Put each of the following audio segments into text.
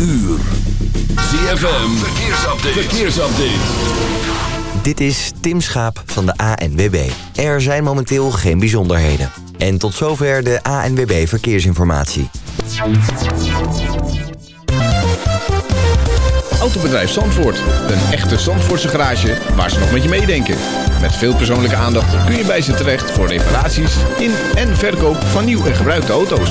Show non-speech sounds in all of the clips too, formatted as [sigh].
uur. ZFM, verkeersupdate. verkeersupdate. Dit is Tim Schaap van de ANWB. Er zijn momenteel geen bijzonderheden. En tot zover de ANWB Verkeersinformatie. Autobedrijf Zandvoort. Een echte Zandvoortse garage waar ze nog met je meedenken. Met veel persoonlijke aandacht kun je bij ze terecht voor reparaties in en verkoop van nieuw en gebruikte auto's.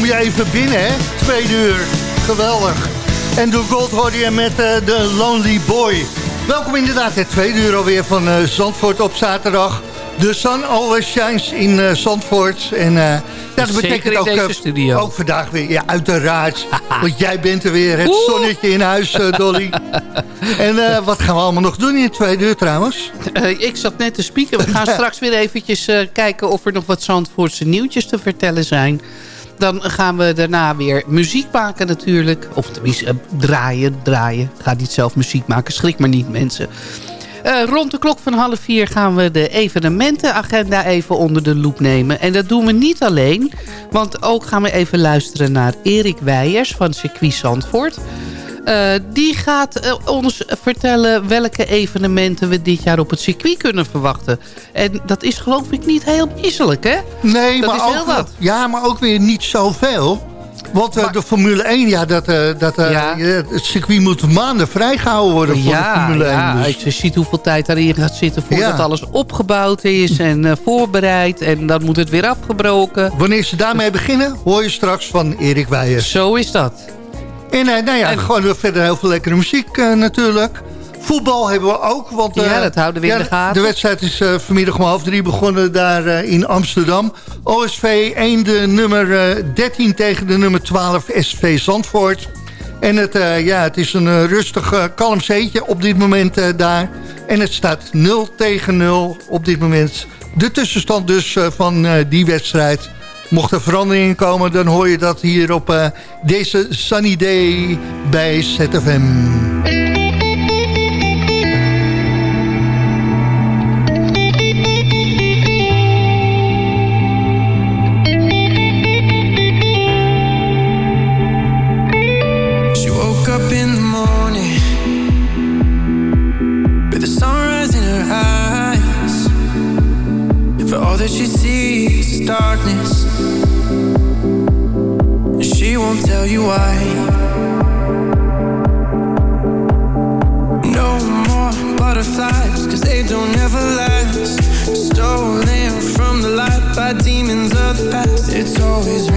kom je even binnen, hè? Tweede uur. Geweldig. En door Gold hoorde je met eh, de Lonely Boy. Welkom inderdaad, het tweede uur alweer van uh, Zandvoort op zaterdag. De sun always shines in uh, Zandvoort. En dat betekent ook, ook vandaag weer. Ja, uiteraard. [laughs] want jij bent er weer. Het zonnetje in huis, Dolly. [laughs] en wat gaan we allemaal nog doen in het tweede uur trouwens? ik zat net te spieken. We gaan [laughs] straks weer eventjes kijken of er nog wat Zandvoortse nieuwtjes te vertellen zijn. Dan gaan we daarna weer muziek maken natuurlijk. Of tenminste, uh, draaien, draaien. Ga niet zelf muziek maken, schrik maar niet mensen. Uh, rond de klok van half vier gaan we de evenementenagenda even onder de loep nemen. En dat doen we niet alleen, want ook gaan we even luisteren naar Erik Weijers van Circuit Zandvoort. Uh, die gaat uh, ons vertellen welke evenementen we dit jaar op het circuit kunnen verwachten. En dat is geloof ik niet heel misselijk, hè? Nee, dat maar, ook. Ja, maar ook weer niet zoveel. Want uh, de Formule 1, ja, dat, dat, ja. het circuit moet maanden vrijgehouden worden voor ja, de Formule 1. Ja, dus. je ziet hoeveel tijd daarin gaat zitten voordat alles opgebouwd is en voorbereid. En dan moet het weer afgebroken. Wanneer ze daarmee beginnen, hoor je straks van Erik Weijers. Zo is dat. En uh, nou ja, en... gewoon verder heel veel lekkere muziek uh, natuurlijk. Voetbal hebben we ook. Want, uh, ja, dat houden we in de gaten. De wedstrijd is vanmiddag om half drie begonnen daar in Amsterdam. OSV 1 de nummer 13 tegen de nummer 12 SV Zandvoort. En het, ja, het is een rustig kalm zeetje op dit moment daar. En het staat 0 tegen 0 op dit moment. De tussenstand dus van die wedstrijd... Mocht er veranderingen komen, dan hoor je dat hier op uh, deze Sunny Day bij ZFM. Demons of the past. It's always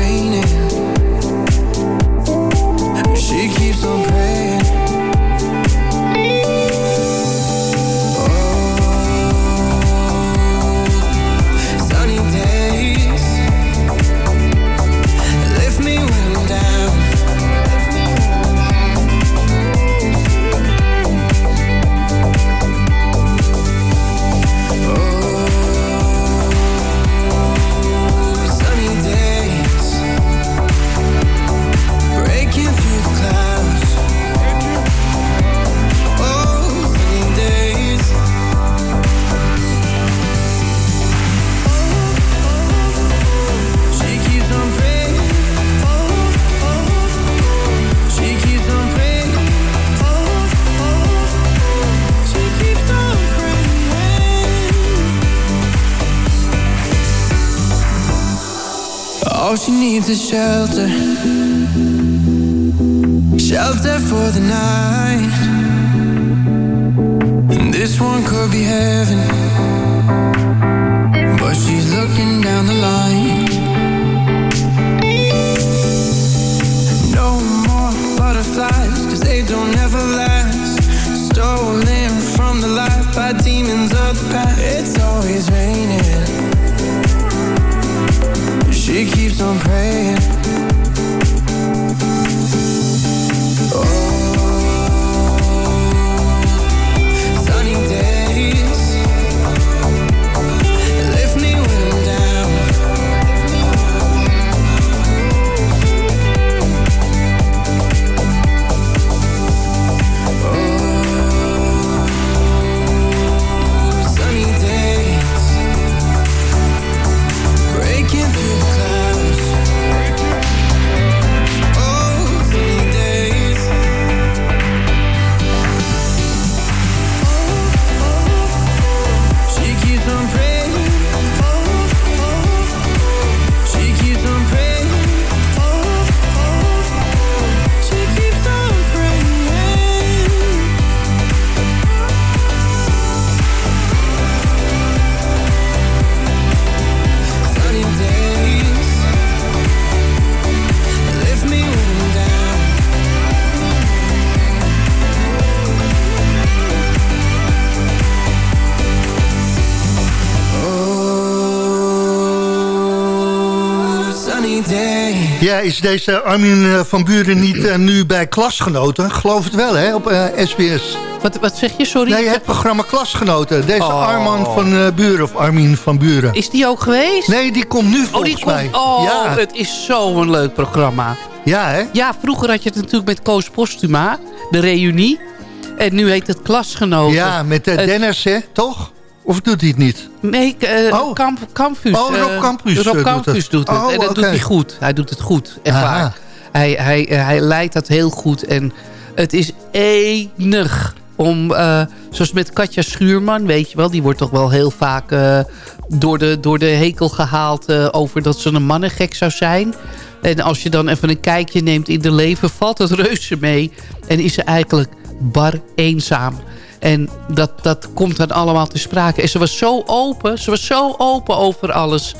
is deze Armin eh, van Buren niet eh, nu bij Klasgenoten? Geloof het wel, hè, op eh, SBS. Wat, wat zeg je, sorry? Nee, het programma Klasgenoten. Deze Oh. Arman van eh, Buren, of Armin van Buren. Is die ook geweest? Nee, die komt nu oh, volgens die mij. komt. Oh, ja. het is zo'n leuk programma. ja, hè? Ja, vroeger had je het natuurlijk met Koos Postuma, de reunie. En nu heet het Klasgenoten. Ja, met Dennis, hè, toch? Of doet hij het niet? Nee, eh Oh. Kamp, Campus. Oh, Rob eh, Campus, Rob eh, doet Campus het. doet het. Oh, en dat doet hij goed. Hij doet het goed, echt Aha. waar. Hij, hij, eh, hij leidt dat heel goed. En het is enig om... eh, zoals met Katja Schuurman, weet je wel. Die wordt toch wel heel vaak eh, door, de, door de hekel gehaald... eh, over dat ze een mannengek zou zijn. En als je dan even een kijkje neemt in de leven... valt het reuze mee. En is ze eigenlijk bar eenzaam. En dat, dat komt dan allemaal te sprake. En ze was zo open. Ze was zo open over alles.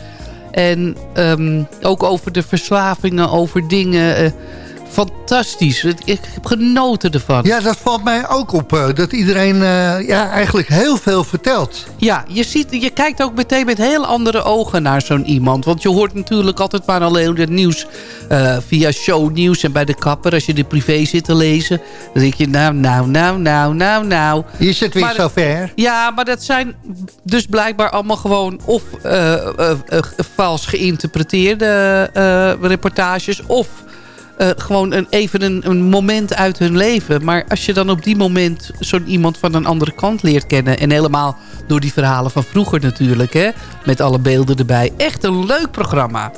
En ehm, ook over de verslavingen, over dingen. eh, fantastisch. Ik heb genoten ervan. Ja, dat valt mij ook op. eh, dat iedereen eh, ja, eigenlijk heel veel vertelt. Ja, je, ziet, je kijkt ook meteen met heel andere ogen naar zo'n iemand. Want je hoort natuurlijk altijd maar alleen het nieuws eh, via shownieuws en bij de kapper. Als je de privé zit te lezen, dan denk je nou, nou, nou, nou, nou, nou. Is het weer Maar- zover? Ja, maar dat zijn dus blijkbaar allemaal gewoon of eh, vals geïnterpreteerde reportages... of eh, gewoon een, even een, een moment uit hun leven. Maar als je dan op die moment zo'n iemand van een andere kant leert kennen... en helemaal door die verhalen van vroeger natuurlijk, hè, met alle beelden erbij. Echt een leuk programma.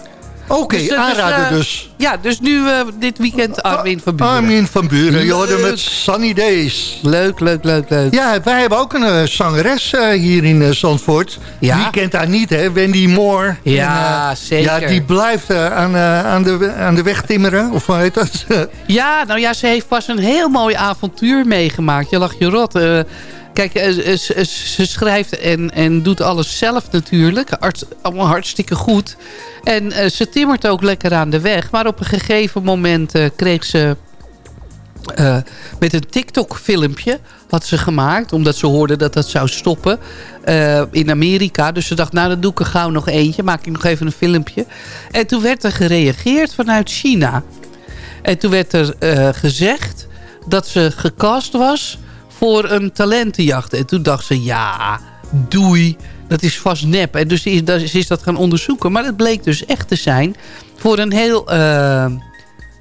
Oké, Dus, eh, dus, aanraden eh, dus. Ja, dus nu eh, dit weekend Armin van Buren. Armin van Buren, je hoorde met Sunny Days. Leuk, leuk, leuk, leuk. Ja, wij hebben ook een zangeres hier in Zandvoort. Ja. Wie kent haar niet, hè? Wendy Moore. Ja, zeker. Ja, die blijft aan, aan, de, aan de weg timmeren. Of hoe heet dat? Ja, nou ja, ze heeft pas een heel mooi avontuur meegemaakt. Je lacht je rot. Kijk, eh, ze, schrijft en, en doet alles zelf natuurlijk. Allemaal hartstikke goed. En eh, ze timmert ook lekker aan de weg. Maar op een gegeven moment eh, kreeg ze... met een TikTok-filmpje had ze gemaakt. Omdat ze hoorde dat dat zou stoppen in Amerika. Dus ze dacht, nou dan doe ik er gauw nog eentje. Maak ik nog even een filmpje. En toen werd er gereageerd vanuit China. En toen werd er gezegd dat ze gecast was voor een talentenjacht. En toen dacht ze, ja, doei, dat is vast nep. En dus is, dat- ze is dat gaan onderzoeken. Maar het bleek dus echt te zijn voor een heel, eh, eh,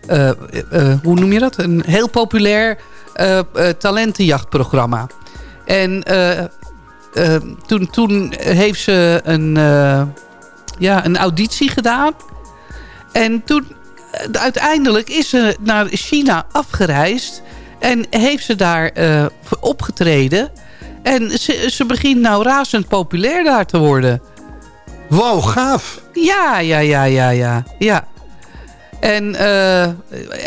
eh, hoe noem je dat? Een heel populair talentenjachtprogramma. En toen, toen heeft ze een, ja, een auditie gedaan. En toen uiteindelijk is ze naar China afgereisd. En heeft ze daar eh, opgetreden. En ze, ze begint nou razend populair daar te worden. Wow, gaaf. Ja, ja, ja, ja, ja. ja. En eh,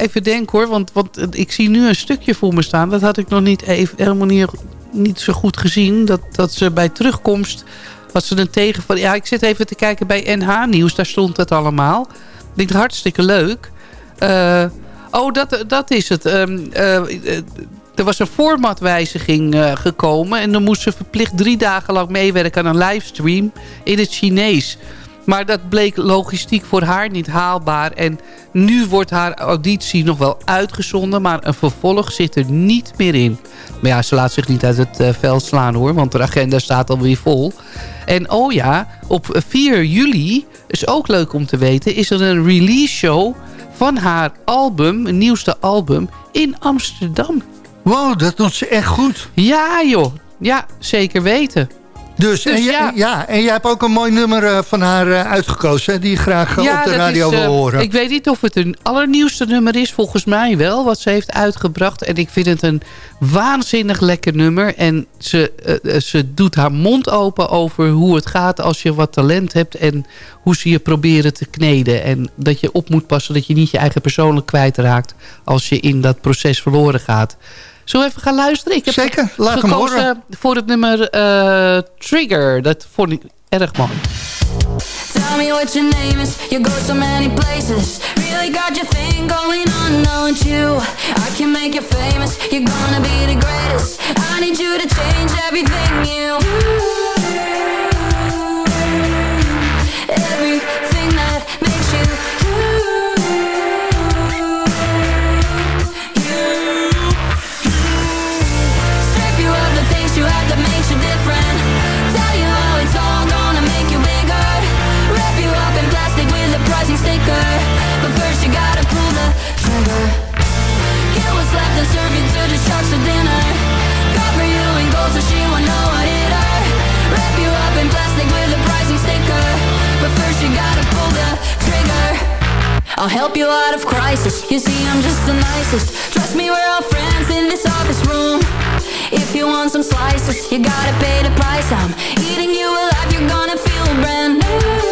even denken hoor, want, want ik zie nu een stukje voor me staan. Dat had ik nog niet even, helemaal niet, niet zo goed gezien. Dat, dat ze bij terugkomst, wat ze een tegen van... Ja, ik zit even te kijken bij NH Nieuws, daar stond het allemaal. Ik denk, hartstikke leuk. Eh, oh, dat, dat is het. Ehm, eh, er was een formatwijziging eh, gekomen. En dan moest ze verplicht drie dagen lang meewerken aan een livestream in het Chinees. Maar dat bleek logistiek voor haar niet haalbaar. En nu wordt haar auditie nog wel uitgezonden. Maar een vervolg zit er niet meer in. Maar ja, ze laat zich niet uit het eh, veld slaan hoor. Want de agenda staat alweer vol. En oh ja, op 4 juli, is ook leuk om te weten... is er een release show van haar album, nieuwste album... in Amsterdam. Wow, dat doet ze echt goed. Ja joh, ja, zeker weten. Dus, Dus en, jij- ja. en jij hebt ook een mooi nummer eh, van haar eh, uitgekozen... Die je graag eh, op de radio is, wil horen. Ik weet niet of het een allernieuwste nummer is. Volgens mij wel, wat ze heeft uitgebracht. En ik vind het een waanzinnig lekker nummer. En ze, ze doet haar mond open over hoe het gaat als je wat talent hebt. En hoe ze je proberen te kneden. En dat je op moet passen dat je niet je eigen persoonlijk kwijtraakt... als je in dat proces verloren gaat. Zullen we even gaan luisteren? Ik heb Zeker, laat hem gekozen horen. voor het nummer eh, Trigger. Dat vond ik erg mooi. Tell me what your name is. You go so many places. Really got your thing going on, don't you? I can make you famous. You're gonna be the greatest. I need you to change everything you. You out of crisis. You see I'm just the nicest. Trust me we're all friends in this office room. If you want some slices You gotta pay the price. I'm eating you alive You're gonna feel brand new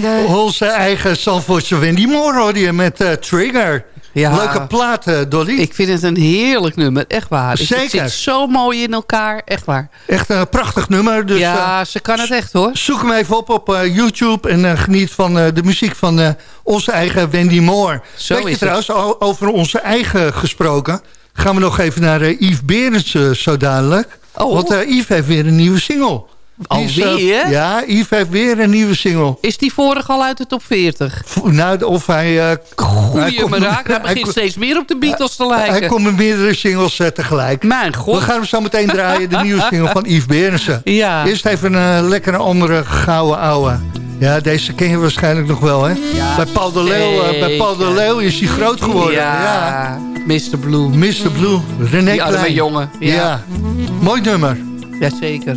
Trigger. Onze eigen Zandvoortse Wendy Moore hoorde je met eh, Trigger. Ja. Leuke plaat, eh, Dolly. Ik vind het een heerlijk nummer, echt waar. Het- Zeker. Het zit zo mooi in elkaar, echt waar. Echt een prachtig nummer. Dus, ja, eh, ze kan het echt hoor. Zoek hem even op op YouTube en geniet van de muziek van onze eigen Wendy Moore. Zo Weet je trouwens, over onze eigen gesproken... gaan we nog even naar Yves Berends zo dadelijk. Oh. Want Yves heeft weer een nieuwe single. Eh, Alweer? ja, Yves heeft weer een nieuwe single. Is die vorige al uit de top 40? V- Nou, of hij... eh, hij Goeie komt- me raak, hij begint hij- steeds meer op de Beatles te Hij lijken. komt met meerdere singles eh, tegelijk. Mijn god. We gaan hem zo meteen draaien, de nieuwe single van Yves Berensen. [laughs] Ja. Eerst even een lekkere andere gouden ouwe. Ja, deze ken je waarschijnlijk nog wel, hè? bij, Paul de Leeuw, eh, bij Paul de. Leeuw is hij groot geworden. Ja. Ja, Mr. Blue. Mr. Blue, René Die Klein. jongen, ja. Ja. Mooi nummer. Jazeker.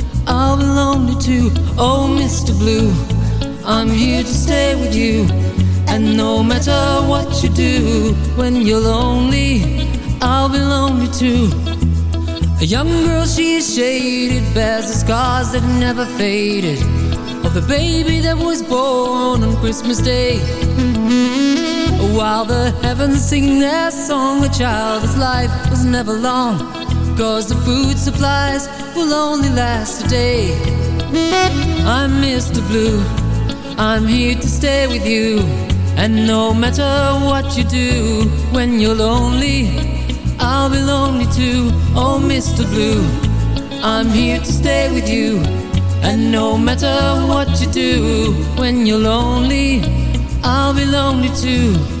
I'll be lonely too. Oh, Mr. Blue, I'm here to stay with you. And no matter what you do, when you're lonely, I'll be lonely too. A young girl, she is shaded, bears the scars that never faded. Of the baby that was born on Christmas Day. While the heavens sing their song, a child's life was never long. Cause the food supplies will only last a day. I'm Mr. Blue, I'm here to stay with you. And no matter what you do, when you're lonely, I'll be lonely too. Oh, Mr. Blue, I'm here to stay with you. And no matter what you do, when you're lonely, I'll be lonely too.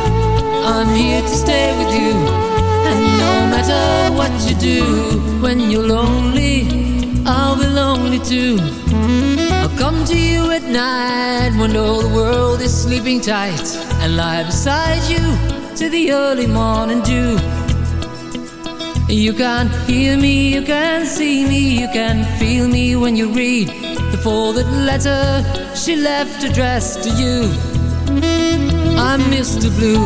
I'm here to stay with you. And no matter what you do when you're lonely, I'll be lonely too. I'll come to you at night when all the world is sleeping tight and lie beside you to the early morning dew. You can hear me, you can see me, you can feel me when you read the folded letter she left addressed to you. I'm Mr. Blue,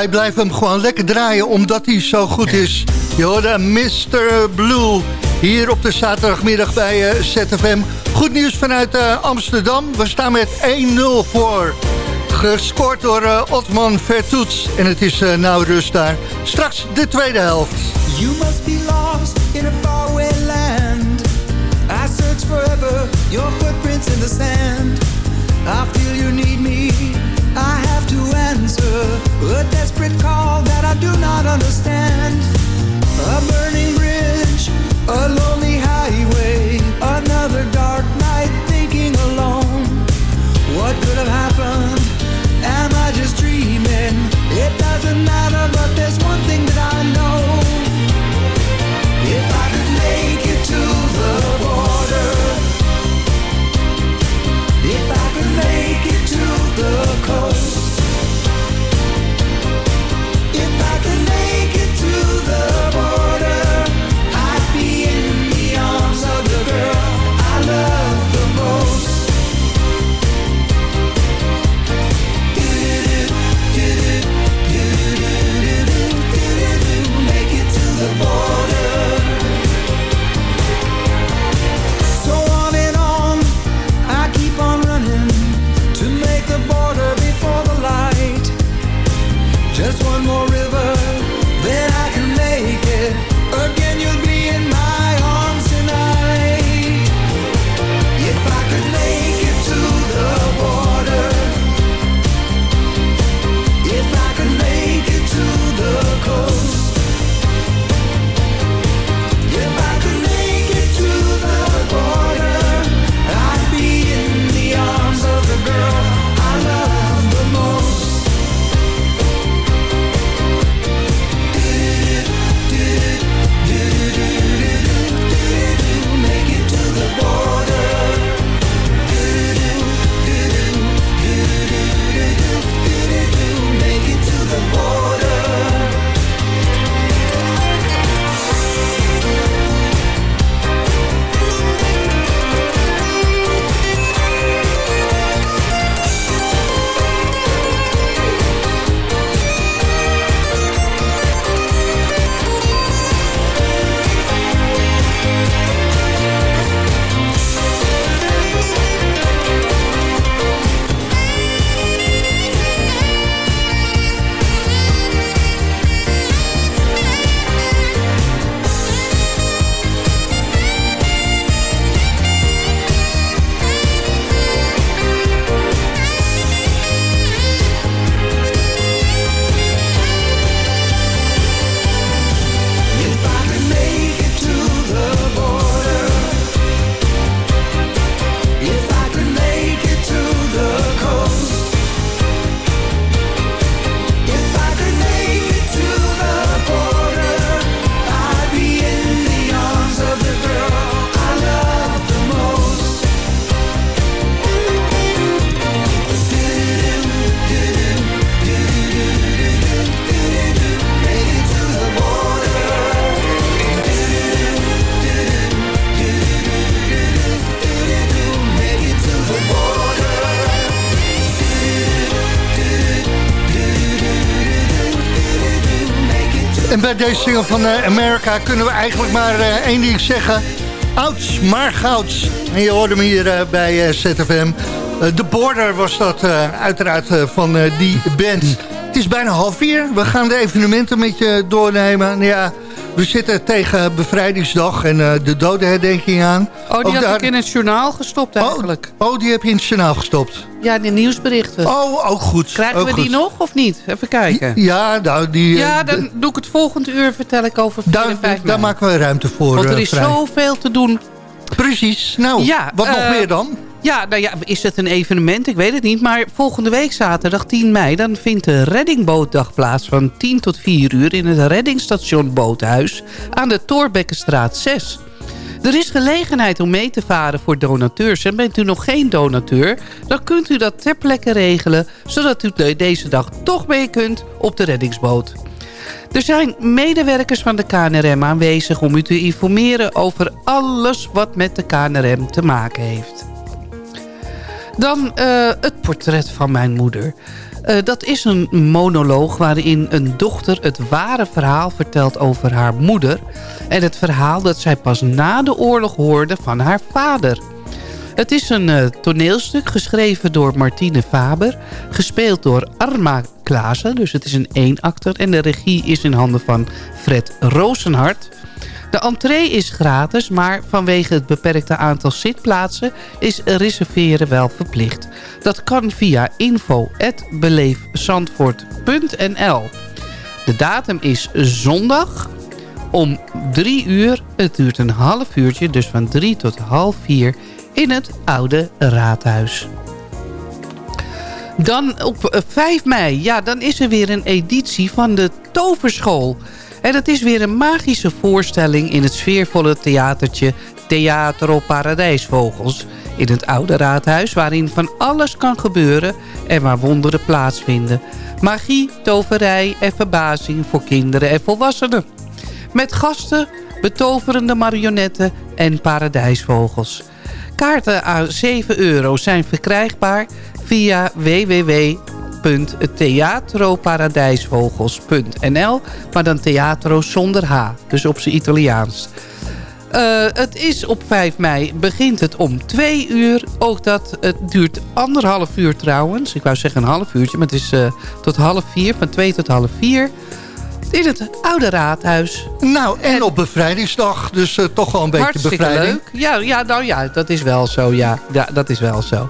Wij blijven hem gewoon lekker draaien omdat hij zo goed is. Je Mr. Blue hier op de zaterdagmiddag bij eh, ZFM. Goed nieuws vanuit eh, Amsterdam. We staan met 1-0 voor. Gescoord door uh, Otman Vertoets. En het is nou rust daar. Straks de tweede helft. You must be lost in a faraway land. I search forever, your footprints in the sand. I feel you need me, to answer. A desperate call that I do not understand. A burning bridge, a lonely highway. Another dark night thinking alone. What could have happened? Am I just dreaming? It doesn't matter, but there's one single van eh, America kunnen we eigenlijk maar eh, één ding zeggen. Ouds, maar gouds. En je hoorde hem hier eh, bij ZFM. De Border was dat uiteraard van die band. Het is bijna half vier. We gaan de evenementen met je doornemen. Nou ja, we zitten tegen bevrijdingsdag en eh, de dodenherdenking aan. Oh, die Ook had daar- ik in het journaal gestopt eigenlijk. Oh, die heb je in het journaal gestopt. Ja, de nieuwsberichten. Oh, ook goed. Krijgen ook we die nog of niet? Even kijken. Ja, nou, die... eh, Ja, de- dan doe ik het volgende uur, vertel ik over 4 daar, en 5 daar maken we ruimte voor. Want er eh, is vrij. zoveel te doen. Precies. Nou, Ja, wat nog meer dan? Ja, nou ja, is het een evenement? Ik weet het niet. Maar volgende week zaterdag 10 mei... dan vindt de reddingbootdag plaats van 10 tot 4 uur... in het reddingsstation Boothuis aan de Torbekkenstraat 6. Er is gelegenheid om mee te varen voor donateurs. En bent u nog geen donateur, dan kunt u dat ter plekke regelen... zodat u deze dag toch mee kunt op de reddingsboot. Er zijn medewerkers van de KNRM aanwezig om u te informeren over alles wat met de KNRM te maken heeft. Dan uh, het portret van mijn moeder. Uh, dat is een monoloog waarin een dochter het ware verhaal vertelt over haar moeder... en het verhaal dat zij pas na de oorlog hoorde van haar vader. Het is een uh, toneelstuk geschreven door Martine Faber... gespeeld door Arma Klaassen, dus het is een eenakter... en de regie is in handen van Fred Rozenhart... De entree is gratis, maar vanwege het beperkte aantal zitplaatsen is reserveren wel verplicht. Dat kan via info.beleefzandvoort.nl De datum is zondag om 3 uur. Het duurt een half uurtje, dus van 3 tot half 4 in het oude raadhuis. Dan op 5 mei, ja, dan is er weer een editie van de Toverschool. En het is weer een magische voorstelling in het sfeervolle theatertje Theatro Paradijsvogels in het oude raadhuis waarin van alles kan gebeuren en waar wonderen plaatsvinden. Magie, toverij en verbazing voor kinderen en volwassenen. Met gasten, betoverende marionetten en paradijsvogels. Kaarten aan 7 euro zijn verkrijgbaar via www www.theatroparadijsvogels.nl Maar dan theatro zonder H, dus op zijn Italiaans. Uh, het is op 5 mei, begint het om 2 uur. Ook dat, het duurt anderhalf uur trouwens. Ik wou zeggen een half uurtje, maar het is uh, tot half 4, van 2 tot half 4 in het oude raadhuis. Nou, en, op bevrijdingsdag, dus uh, toch wel een beetje hartstikke bevrijding. leuk. Ja, ja, nou ja, dat is wel zo, ja. Ja, dat is wel zo.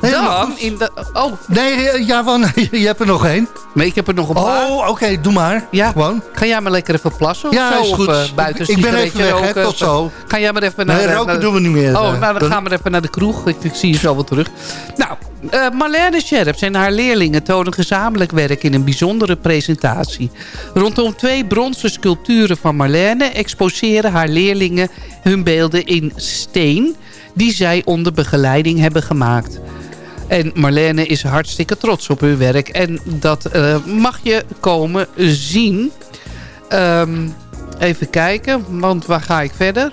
Dan in de... Oh. Nee, ja, van, [laughs] je hebt er nog één. Nee, ik heb er nog een paar. Oh, oké, doe maar. Ja. Gewoon. Ga jij maar lekker even plassen of ja, zo? is goed. Of, uh, buiten ik ben even weg, roken, tot zo. Ga jij maar even naar... Nee, roken naar doen we niet meer. Oh, nou, dan gaan we even naar de kroeg. Ik, ik zie je zo wel terug. Nou, uh, Marlene Scherps en haar leerlingen tonen gezamenlijk werk in een bijzondere presentatie. Rondom twee bronzen sculpturen van Marlene exposeren haar leerlingen hun beelden in steen die zij onder begeleiding hebben gemaakt. En Marlene is hartstikke trots op hun werk. En dat uh, mag je komen zien. Um, even kijken, want waar ga ik verder?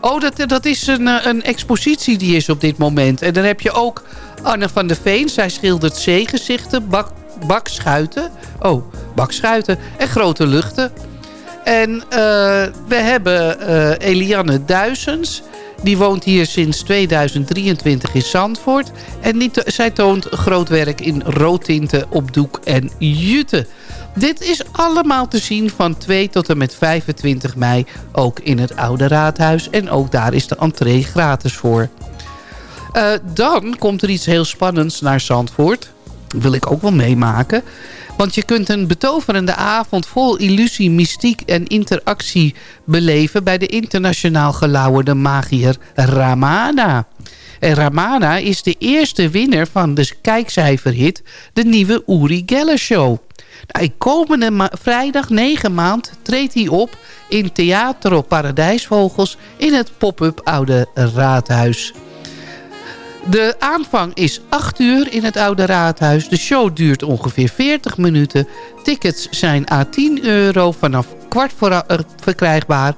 Oh, dat, dat is een, een expositie die is op dit moment. En dan heb je ook Anne van der Veen. Zij schildert zeegezichten, bak, bakschuiten. Oh, bakschuiten en grote luchten. En uh, we hebben uh, Eliane Duisens. Die woont hier sinds 2023 in Zandvoort. En zij toont groot werk in roodtinten op doek en jute. Dit is allemaal te zien van 2 tot en met 25 mei. Ook in het Oude Raadhuis. En ook daar is de entree gratis voor. Uh, dan komt er iets heel spannends naar Zandvoort. Wil ik ook wel meemaken. Want je kunt een betoverende avond vol illusie, mystiek en interactie beleven... bij de internationaal gelauwerde magier Ramana. En Ramana is de eerste winnaar van de kijkcijferhit... de nieuwe Uri Geller Show. Nou, komende vrijdag 9 maand treedt hij op in Theater op Paradijsvogels... in het pop-up Oude Raadhuis. De aanvang is 8 uur in het Oude Raadhuis. De show duurt ongeveer 40 minuten. Tickets zijn à 10 euro vanaf kwart voor uh, verkrijgbaar.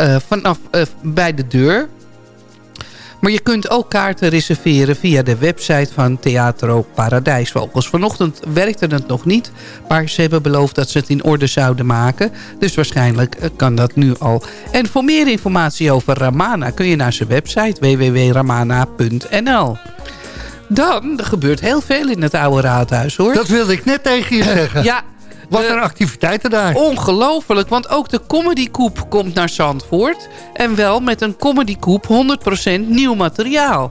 Uh, vanaf uh, bij de deur. Maar je kunt ook kaarten reserveren via de website van Theatro Paradijsvogels. Vanochtend werkte het nog niet, maar ze hebben beloofd dat ze het in orde zouden maken. Dus waarschijnlijk kan dat nu al. En voor meer informatie over Ramana kun je naar zijn website www.ramana.nl. Dan, er gebeurt heel veel in het oude raadhuis hoor. Dat wilde ik net tegen je zeggen. [laughs] ja, wat een activiteiten daar. Ongelooflijk, want ook de Comedy Coop komt naar Zandvoort. En wel met een Comedy Coop 100% nieuw materiaal.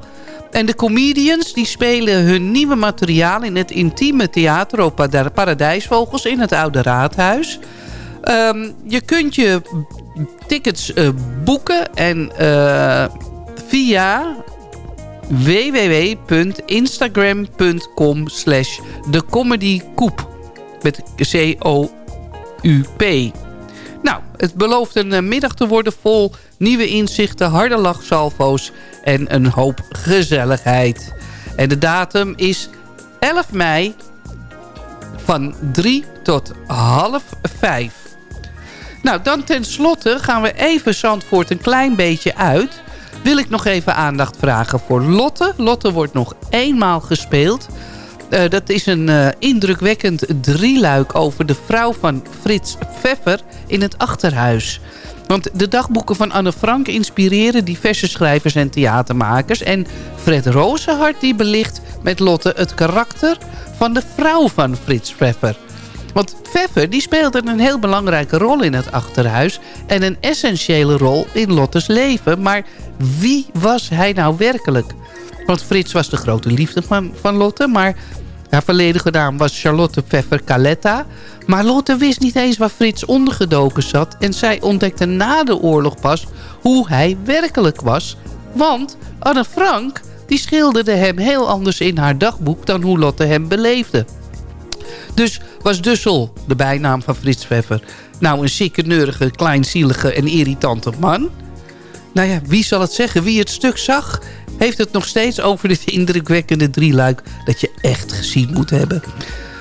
En de comedians die spelen hun nieuwe materiaal in het intieme theater op Paradijsvogels in het Oude Raadhuis. Um, je kunt je tickets uh, boeken en uh, via www.instagram.com slash thecomedycoop. Met C-O-U-P. Nou, het belooft een eh, middag te worden vol nieuwe inzichten, harde lachsalvo's en een hoop gezelligheid. En de datum is 11 mei van 3 tot half 5. Nou, dan tenslotte gaan we even Zandvoort een klein beetje uit. Wil ik nog even aandacht vragen voor Lotte. Lotte wordt nog eenmaal gespeeld. Uh, dat is een uh, indrukwekkend drieluik over de vrouw van Frits Pfeffer in het Achterhuis. Want de dagboeken van Anne Frank inspireren diverse schrijvers en theatermakers. En Fred Rozenhart die belicht met Lotte het karakter van de vrouw van Frits Pfeffer. Want Pfeffer die speelde een heel belangrijke rol in het Achterhuis... en een essentiële rol in Lottes leven. Maar wie was hij nou werkelijk? Want Frits was de grote liefde van, van Lotte... maar haar volledige naam was Charlotte Pfeffer Caletta. Maar Lotte wist niet eens waar Frits ondergedoken zat... en zij ontdekte na de oorlog pas hoe hij werkelijk was. Want Anne Frank die schilderde hem heel anders in haar dagboek... dan hoe Lotte hem beleefde. Dus was Dussel, de bijnaam van Frits Pfeffer... nou een zieke, neurige, kleinzielige en irritante man? Nou ja, wie zal het zeggen? Wie het stuk zag, heeft het nog steeds over dit indrukwekkende drieluik... dat je echt gezien moet hebben.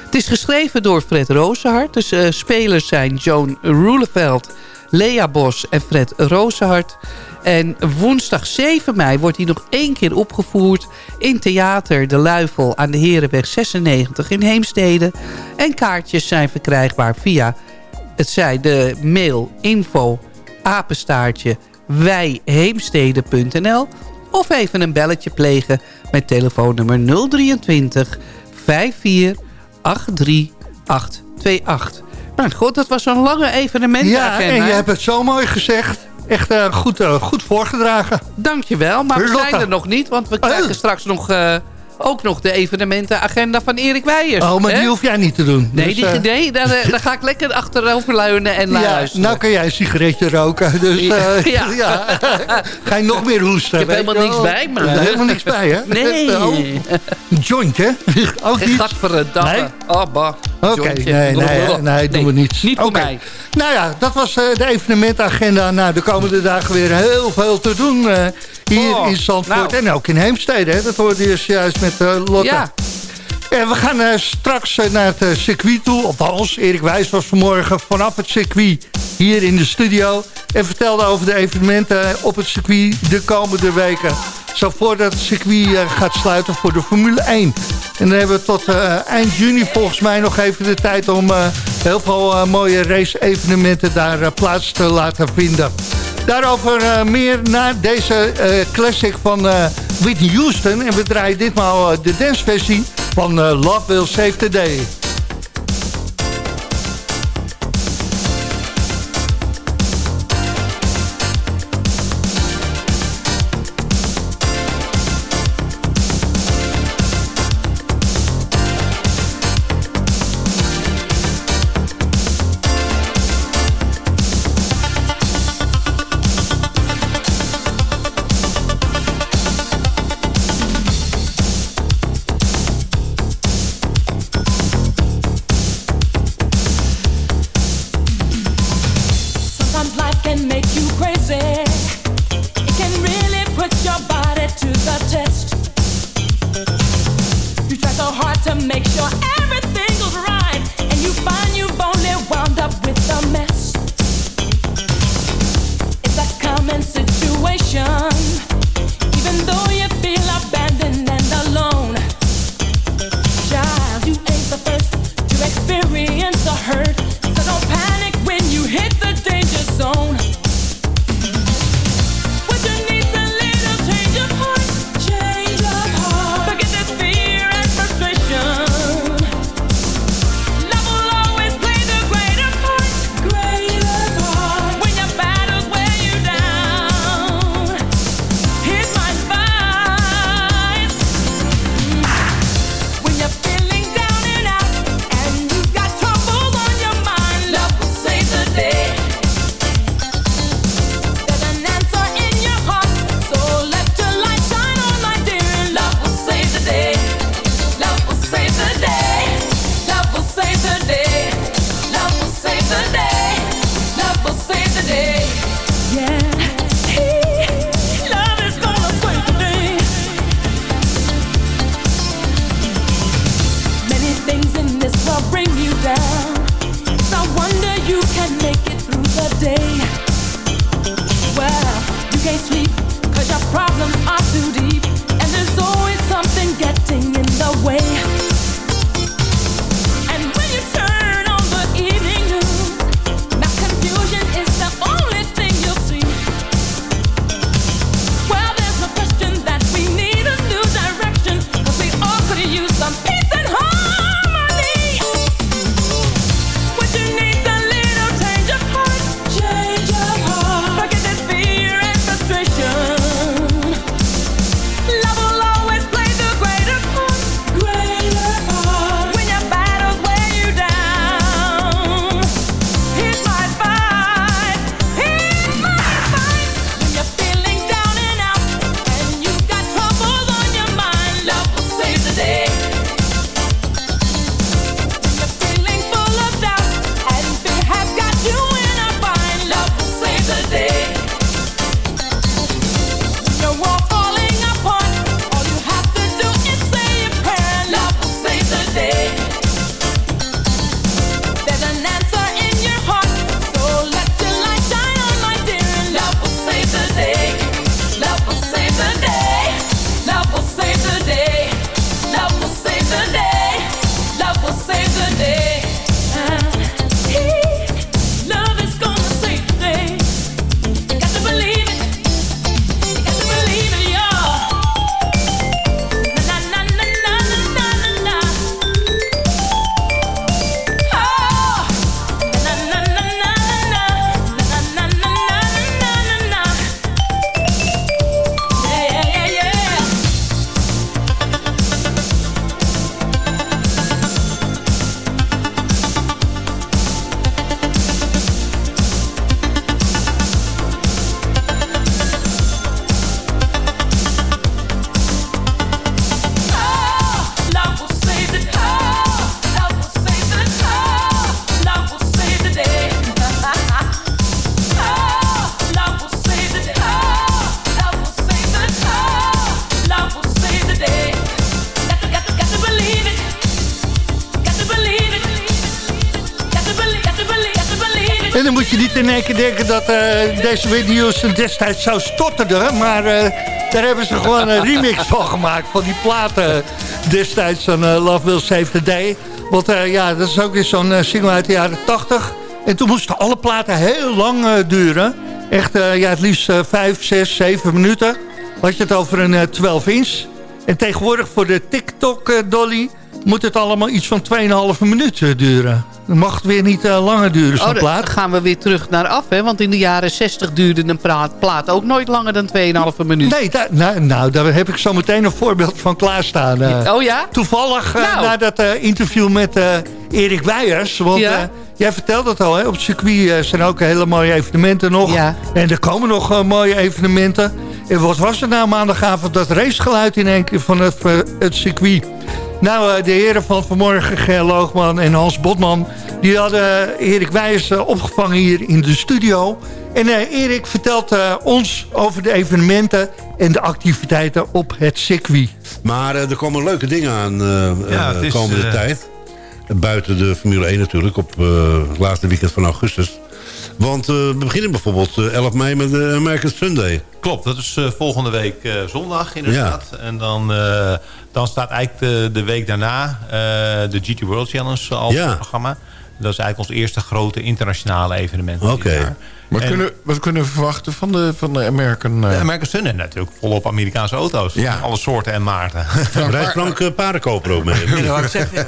Het is geschreven door Fred Rozenhart. Dus uh, spelers zijn Joan Roeleveld, Lea Bos en Fred Rozenhart. En woensdag 7 mei wordt hij nog één keer opgevoerd... in Theater De Luifel aan de Herenweg 96 in Heemstede. En kaartjes zijn verkrijgbaar via het zij de mail info apenstaartje wijheemstede.nl of even een belletje plegen met telefoonnummer 023 54 83828. Nou goed, dat was een lange evenementagenda. Ja, en je hebt het zo mooi gezegd. Echt uh, goed, uh, goed voorgedragen. Dankjewel, maar we zijn er nog niet, want we krijgen uh. straks nog... Uh, ook nog de evenementenagenda van Erik Weijers. Oh, maar hè? die hoef jij niet te doen. Nee, dus, die, nee daar, daar, ga ik lekker achterover luinen en luisteren. Ja, nou kan jij een sigaretje roken. Dus ja. ja. [laughs] ja. ga je nog meer hoesten. Ik heb helemaal niks bij me. Helemaal niks bij, hè? Nee. [laughs] Oh, een joint, hè? [laughs] Ook niet? Gadverdamme. Nee? Oh, bah. Oké, okay, nee, nee, nee, doen we niet. Niet voor okay. mij. Nou ja, dat was de evenementagenda. Nou, de komende dagen weer heel veel te doen hier oh, in Zandvoort. Nou. En ook in Heemstede, hè. Dat hoorde je dus juist met uh, Lotte. Ja. En we gaan uh, straks uh, naar het circuit toe. Althans, Erik Wijs was vanmorgen vanaf het circuit hier in de studio. En vertelde over de evenementen op het circuit de komende weken. Zo voordat het circuit gaat sluiten voor de Formule 1. En dan hebben we tot eind juni volgens mij nog even de tijd... om heel veel mooie race-evenementen daar plaats te laten vinden. Daarover meer na deze classic van Whitney Houston. En we draaien ditmaal de danceversie van uh, Love Will Save the Day. Deze Whitney Houston destijds zou stotteren. Maar eh, daar hebben ze gewoon een remix [laughs] van gemaakt. Van die platen destijds van eh, Love Will Save the Day. Want eh, ja, dat is ook weer zo'n single uit de jaren 80. En toen moesten alle platen heel lang duren. Echt, ja, het liefst eh, 5, 6, 7 minuten. Had je het over een eh, 12 inch. En tegenwoordig voor de TikTok eh, Dolly moet het allemaal iets van 2,5 minuten duren. Dan mag het weer niet eh, langer duren, zo'n Oh, dan gaan we weer terug naar af, hè? Want in de jaren 60 duurde een plaat, plaat ook nooit langer dan 2,5 minuut. Nee, nou, nou, daar heb ik zo meteen een voorbeeld van klaarstaan. eh. Oh ja? Toevallig eh, Nou. na dat interview met Erik Weijers. Want Ja. jij vertelde het al, hè? op het circuit zijn ook hele mooie evenementen nog. Ja. En er komen nog mooie evenementen. En wat was er nou maandagavond? Dat racegeluid in één keer van het, het circuit. Nou, eh, de heren van vanmorgen, Ger Loogman en Hans Botman... die hadden Erik Wijers eh, opgevangen hier in de studio. En eh, Erik vertelt eh, ons over de evenementen en de activiteiten op het circuit. Maar er komen leuke dingen aan eh Ja, het is, komende tijd. Buiten de Formule 1 natuurlijk, op eh, het laatste weekend van augustus. Want eh, we beginnen bijvoorbeeld eh, 11 mei met de American Sunday. Klopt, dat is eh, volgende week eh, zondag inderdaad. En dan, eh, dan staat eigenlijk de, de week daarna eh, de GT World Challenge al op Ja. het programma. Dat is eigenlijk ons eerste grote internationale evenement. Oké. Wat, En- kunnen, wat kunnen we verwachten van de, van de American... eh, De American Sunday natuurlijk volop Amerikaanse auto's. Ja. Alle soorten en maarten. Rijdt [laughs] Frank uh, paardenkoper ook mee? [laughs] Ja, dat wou ik zeggen,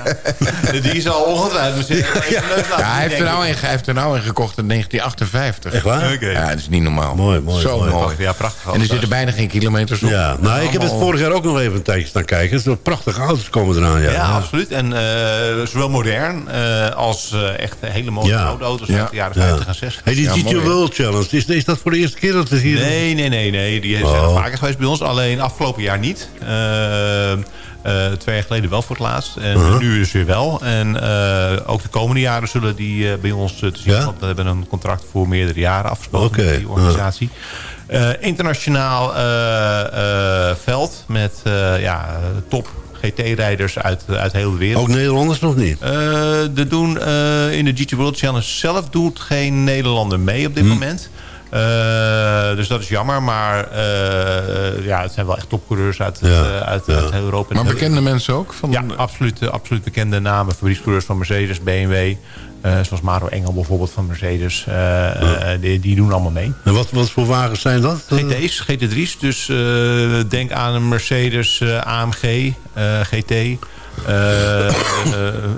ja. [laughs] Die zal ongetwijfeld misschien even leuk laten ja, hij, heeft er nou een, hij heeft er nou een gekocht in 1958. Echt waar? Oké. Ja, dat is niet normaal. Mooi, mooi, Zo mooi. mooi. Ja, prachtig. En er zitten bijna geen kilometers op. Ja, nou, ik heb het vorig jaar ook nog even een tijdje staan kijken. Dus prachtige auto's komen eraan, ja. Ja, absoluut. En eh, zowel modern eh, als eh, echt hele mooie Ja. oude auto's Ja. uit de jaren Ja. 50 en 60. Hey, die Ja? World Challenge, is, is dat voor de eerste keer dat het hier... Nee, nee, nee, nee. Die zijn Oh. vaker geweest bij ons. Alleen afgelopen jaar niet. Eh, eh, twee jaar geleden wel voor het laatst. En Uh-huh. nu dus weer wel. En eh, ook de komende jaren zullen die bij ons te zien. Ja? Want we hebben een contract voor meerdere jaren afgesproken met die organisatie. Internationaal veld met ja, top GT-rijders uit, uit heel de wereld. Ook Nederlanders nog niet? Eh, er doen, eh, in de GT World Challenge zelf doet geen Nederlander mee op dit Hm. moment. Eh, dus dat is jammer. Maar eh, ja, het zijn wel echt topcoureurs uit, Ja, eh, uit, ja. uit heel Europa. Maar bekende mensen ook? Van, Ja, absoluut, eh, absoluut bekende namen. Fabriekscoureurs van Mercedes, BMW. Eh, zoals Maro Engel bijvoorbeeld van Mercedes. eh, eh, die, die doen allemaal mee. En wat, wat voor wagens zijn dat? GT's, GT3's. Dus eh, denk aan een Mercedes AMG eh, GT. eh, eh,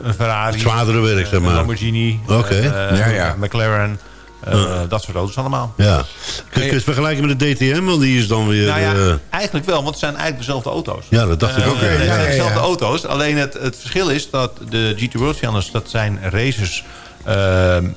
een Ferrari. Zwaardere werk, zeg een maar. Lamborghini. Oké. Ja, ja. McLaren. Eh, Dat soort auto's allemaal. Ja. Kun je het vergelijken met de DTM? Want die is dan weer... Nou ja, eh, eigenlijk wel, want het zijn eigenlijk dezelfde auto's. Ja, dat dacht ik Eh, ook. Het zijn dezelfde auto's. Alleen het, het verschil is dat de GT World Challenge... dat zijn races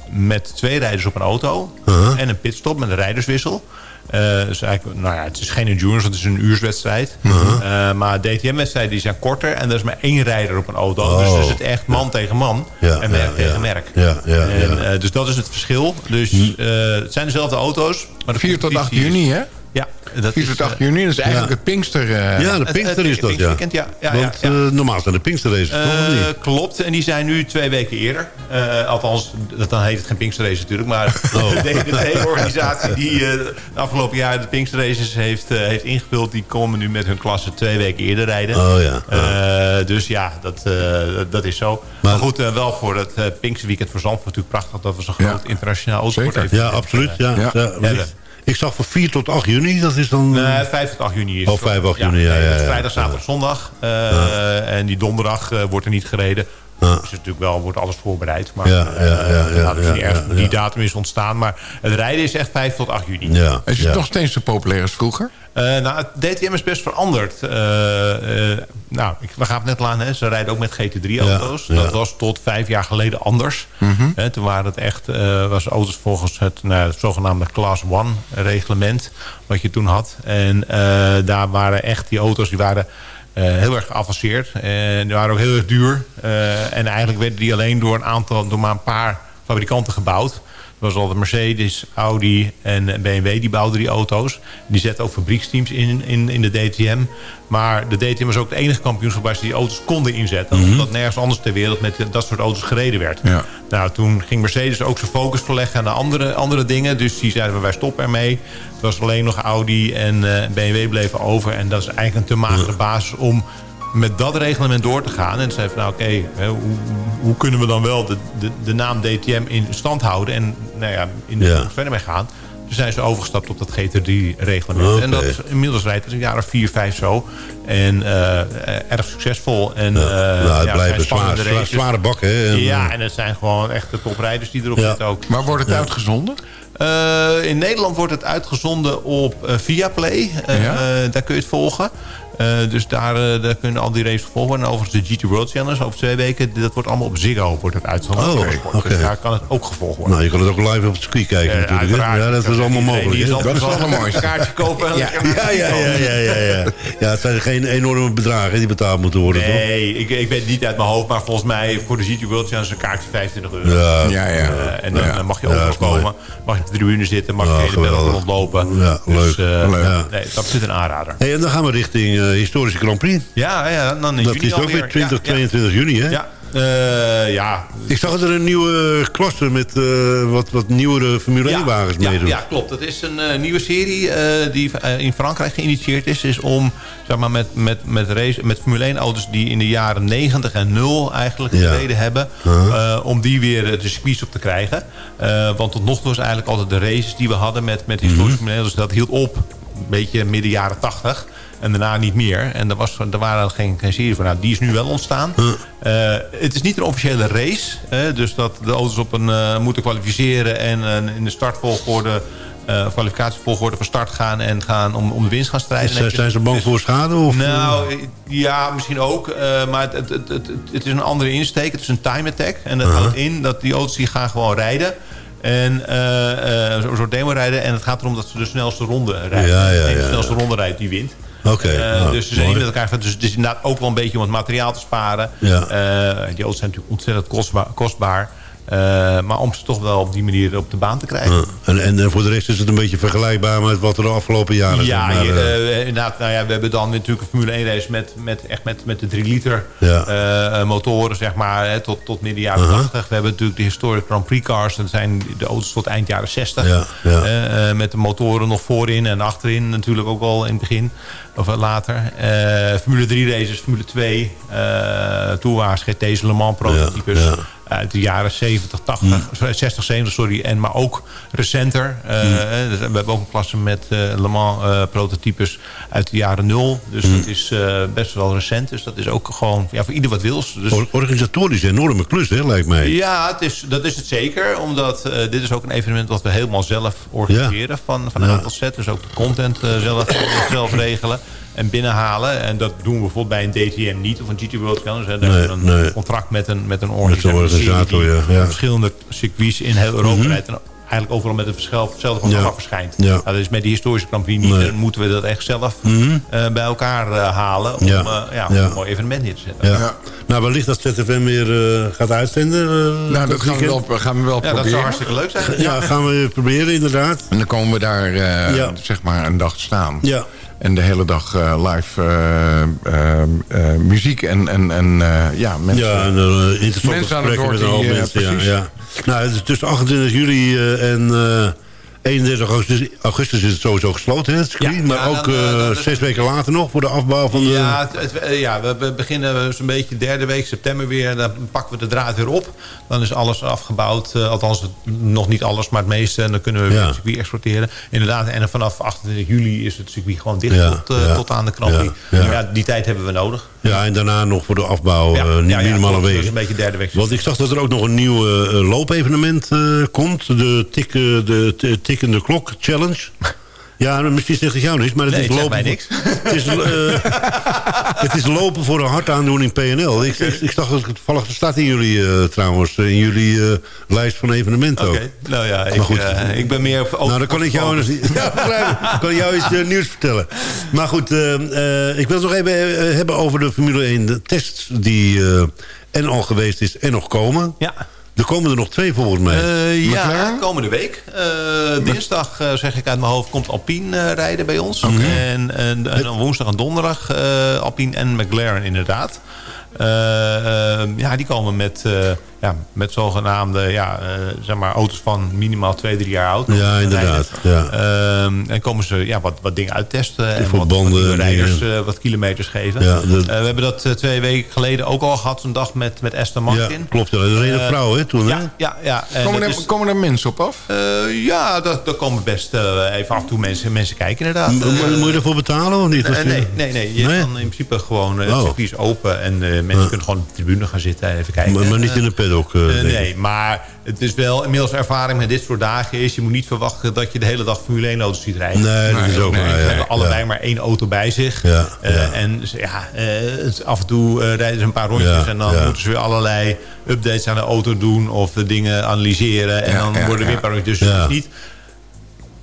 met twee rijders op een auto... En een pitstop met een rijderswissel. Eh, dus eigenlijk, nou ja, het is geen endurance, het is een uurswedstrijd. Eh, maar DTM-wedstrijden die zijn korter... en er is maar één rijder op een auto. Oh. Dus het is het echt man tegen man Ja, en merk ja, tegen ja. merk. Ja, ja, En. Hm. eh, dus dat is het verschil. Dus eh, het zijn dezelfde auto's. Maar de 4 tot 8 competitie is- juni, hè? Ja, dat 4 is, tot 8 eh, juni, dat is eigenlijk Ja. het Pinkster... eh, Ja, de het- Pinkster het is dat, ja. Ja. Ja, Want ja, ja. eh, normaal zijn de Pinksterraces, toch? Of Eh, niet? klopt, en die zijn nu twee weken eerder. Eh, althans, dat, dan heet het geen Pinksterrace natuurlijk. Maar Oh. [laughs] de, de hele-organisatie die eh, de afgelopen jaar de Pinksterraces heeft, eh, heeft ingevuld... die komen nu met hun klasse twee weken eerder rijden. Oh ja. Eh, dus ja, dat, eh, dat is zo. Maar, Maar- goed, wel voor het uh, Pinksterweekend voor Zandvoort natuurlijk prachtig... dat we zo'n Ja. groot internationaal autosport Zeker. Ja, absoluut. Ja. Ja. Ja, Ja, ik, zag voor 4 tot 8 juni, dat is dan... Nee, 5 tot 8 juni is Oh, het. 5 tot 8 juni, ja, ja, is ja. Vrijdag, zaterdag, zondag. Eh, En die donderdag eh, wordt er niet gereden. Ja. Dus natuurlijk wel, wordt alles voorbereid. Maar Ja, ja, ja, ja, dus ja, niet ergens ja, die datum is ontstaan. Maar het rijden is echt 5 tot 8 juni. ja, Is het ja. nog steeds zo populair als vroeger? Eh, nou, het DTM is best veranderd. Eh, eh, nou, ik, we gaven het net al aan, hè, ze rijden ook met GT3-auto's. Ja, ja. Dat was tot vijf jaar geleden anders. Hè, toen waren het echt eh, was auto's volgens het, nou, het zogenaamde Class 1-reglement... wat je toen had. En eh, daar waren echt die auto's die waren... eh, heel erg geavanceerd. En die waren ook heel erg duur. Eh, en eigenlijk werden die alleen door een aantal, door maar een paar fabrikanten gebouwd. Was al de Mercedes, Audi en BMW die bouwden die auto's. Die zetten ook fabrieksteams in, in, in de DTM. Maar de DTM was ook de enige kampioenschap waar ze die auto's konden inzetten. Omdat nergens anders ter wereld met dat soort auto's gereden werd. Ja. Nou, toen ging Mercedes ook zijn focus verleggen naar andere, andere dingen. Dus die zeiden wij stoppen ermee. Het was alleen nog Audi en eh, BMW bleven over. En dat is eigenlijk een te magere basis om met dat reglement door te gaan. En ze zei van nou oké, hè, hoe, hoe kunnen we dan wel de, de, de naam DTM in stand houden. En nou ja, in de Ja. verder mee gaan. Toen zijn ze overgestapt op dat GT3-reglement. Oké. En dat is inmiddels rijdt het een jaar of vier, vijf zo. En eh, erg succesvol. En, eh, nou, het ja, zijn blijven spannende zwaar, zware bakken. Hè? En, Ja, en het zijn gewoon echt de toprijders die erop Ja. zitten ook. Maar wordt het uitgezonden? Eh, in Nederland wordt het uitgezonden op eh, Viaplay. Eh, Ja. eh, daar kun je het volgen. Eh, dus daar, eh, daar kunnen al die races volgen. En overigens de GT World Challenge over twee weken... dat wordt allemaal op Ziggo wordt het uitgezonden. Oh. Dus daar kan het ook gevolgd worden. Nou, je kan het ook live op het circuit kijken Eh, natuurlijk. Ja, dat is allemaal mogelijk. Dat is zal wel een mooiste. een kaartje kopen. en Ja. Ja, ja, ja, ja, ja, ja. Ja, het zijn geen enorme bedragen die betaald moeten worden, toch? Nee, ik, ik weet het niet uit mijn hoofd. Maar volgens mij voor de GT World Challenge een kaartje 25 euro. Ja, Ja, ja. Eh, en dan Ja. mag je Ja, overal mooi. komen. Mag je op de tribune zitten. Mag je Ja, de hele rondlopen. Ja, Dus, leuk. eh, Leuk. Ja. Nee, dat is een aanrader. Hey, en dan gaan we richting historische Grand Prix. Ja, ja dan in Dat juni is ook weer 20, Ja, ja. 22 juni, hè? Ja, eh, ja. Ik zag dat er een nieuwe klasse met eh, wat, wat nieuwere Formule 1-wagens ja, meedoet. ja, klopt. Het is een eh, nieuwe serie eh, die eh, in Frankrijk geïnitieerd is. is om zeg maar, met, met, met, race, met Formule 1 auto's die in de jaren 90 en 0 eigenlijk Ja. gereden hebben. Eh, om die weer de circuits op te krijgen. Eh, want tot nog toe was eigenlijk altijd de races die we hadden met, met historische Mhm. Formule 1. Dus dat hield op een beetje midden jaren 80. En daarna niet meer. En er, was, er waren geen, geen serie voor. Nou, die is nu wel ontstaan. Eh, het is niet een officiële race. hè, dus dat de auto's op een, eh, moeten kwalificeren. En eh, in de startvolgorde, eh kwalificatievolgorde van start gaan. En gaan om, om de winst gaan strijden. Zijn, ze bang voor schade? Of, Nou, ja, misschien ook. maar het, het, het, het, het is een andere insteek. Het is een time attack. En dat houdt in dat die auto's die gaan gewoon rijden. En een soort demo rijden. En het gaat erom dat ze de snelste ronde rijden. Ja, ja, en de snelste ronde rijdt, die wint. Eh, nou, dus ze zijn met elkaar Dus het is inderdaad ook wel een beetje om het materiaal te sparen. Ja. Eh, die auto's zijn natuurlijk ontzettend kostbaar. kostbaar. Eh, maar om ze toch wel op die manier op de baan te krijgen. En, en eh, voor de rest is het een beetje vergelijkbaar met wat er de afgelopen jaren Ja, maar, eh, inderdaad. Nou ja, we hebben dan natuurlijk een Formule 1 race met, met, echt met, met de 3 liter Ja. motoren, zeg maar, hè, tot, tot midden jaren Uh-huh. 80. We hebben natuurlijk de historic Grand Prix cars. Dat zijn de auto's tot eind jaren 60. Ja, ja. Eh, eh, met de motoren nog voorin en achterin natuurlijk ook al in het begin. Of later. Formule 3 races, Formule 2. eh Tourwaars, GT's, Le Mans prototypes. Ja, ja. Uit de jaren 70, 80, sorry, 60, 70, sorry. En maar ook recenter. Eh, eh, dus we hebben ook een klasse met eh, Le Mans prototypes uit de jaren 0. Dus dat is best wel recent. Dus dat is ook gewoon ja, voor ieder wat wils. Dus, or- organisatorisch een enorme klus, hè, lijkt mij. ja, het is, dat is het zeker. Omdat dit is ook een evenement wat we helemaal zelf organiseren van, van Ja. A tot Z. Dus ook de content zelf, [coughs] zelf regelen en binnenhalen. En dat doen we bijvoorbeeld bij een DTM niet of een GT World Challenge. hè. Daar Nee, hebben we een nee. contract met een, met een Met organisator, ja, ja. verschillende circuits in heel Europa rijdt. En eigenlijk overal met een verschil- hetzelfde Ja. verschijnt. Ja. Nou, dat is met die historische niet. Nee. Dan moeten we dat echt zelf Mhm. eh, bij elkaar eh, halen. Om, Ja. eh, ja, om Ja. een mooi evenement neer te zetten. Ja. Nou, wellicht dat ZFM weer gaat uitzenden. Nou, dat gaan we wel, gaan we wel Ja, dat proberen. zou hartstikke leuk zijn. Ja, gaan we proberen, inderdaad. En dan komen we daar eh, Ja. zeg maar een dag staan. Ja. En de hele dag eh, live eh, eh, muziek en, en, en ja, mensen. Ja, en interessante Mensen aan het woord met die, mensen. Ja, ja. Nou, het is tussen 28 juli en 31 augustus, augustus is het sowieso gesloten, het circuit. Ja, maar ja, ook dan, eh, eh, dan- zes weken later nog voor de afbouw van de... Ja, het- het- eh, ja we, beginnen zo'n beetje derde week september weer. Dan pakken we de draad weer op. Dan is alles afgebouwd. althans, nog niet alles, maar het meeste. En dan kunnen we weer het circuit exporteren. Inderdaad, en vanaf 28 juli is het circuit gewoon dicht tot, ja, tot aan de Prix. ja, Ja, ja. die tijd hebben we nodig. Ja, en daarna nog voor de afbouw, Ja, niet ja, ja, minimaal een week. Is een beetje derde week Want ik zag dat er ook nog een nieuw loopevenement komt. De, tik, de t- tikkende klok challenge. Ja, misschien zegt het jou niks, maar het Nee, is lopen. mij niks. Het is, eh, [laughs] het is lopen voor een hartaandoening PNL. Ik, ik, ik zag dat het toevallig staat in jullie eh, trouwens, in jullie eh, lijst van evenementen Oké, ook. nou ja, ik, Maar goed. eh, ik ben meer... Nou, dan kan ik jou, eens, [laughs] ja, ik. Kan ik jou iets eh, nieuws vertellen. Maar goed, ik wil het nog even hebben over de Formule 1. De tests die en al geweest is en nog komen. Ja. Er komen er nog twee volgens mij. Eh, ja, komende week. Eh, dinsdag, eh, zeg ik uit mijn hoofd, komt Alpine eh, rijden bij ons. En, en, en dan woensdag en donderdag eh, Alpine en McLaren inderdaad. Ja, die komen met, eh, ja, met zogenaamde ja, eh, zeg maar, auto's van minimaal twee, drie jaar oud. Ja, inderdaad, Rijden. Ehm, en komen ze ja, wat, wat dingen uittesten. En wat, banden wat rijders eh, wat kilometers geven. Ja, dat- Eh, we hebben dat twee weken geleden ook al gehad. Zo'n dag met, met Aston ja, Martin. klopt. Ja. Er reed een vrouw hè, toen. hè? Ja, ja, ja. En Komen, dat er, is- komen er mensen op af? eh, ja, daar, daar komen best eh, even af en toe mensen, mensen kijken inderdaad. Mo- mo- Moet je ervoor betalen of niet? Of- nee, nee, nee. Je Nee? kan in principe gewoon... eh, Oh. Het circuit is open en eh, mensen kunnen gewoon op de tribune gaan zitten en even kijken. Maar, maar niet in de paddock. Eh, eh, ik. nee, maar het is wel inmiddels ervaring met dit soort dagen is. Je moet niet verwachten dat je de hele dag Formule 1 auto's ziet rijden. Nee, dat is ook Nee, waar, Ze hebben allebei maar één auto bij zich. Ja, Eh. En ze- ja, eh, het- af en toe eh, rijden ze een paar rondjes en dan moeten ze weer allerlei updates aan de auto doen of de dingen analyseren. En dan worden er weer een paar rondjes. Dus niet...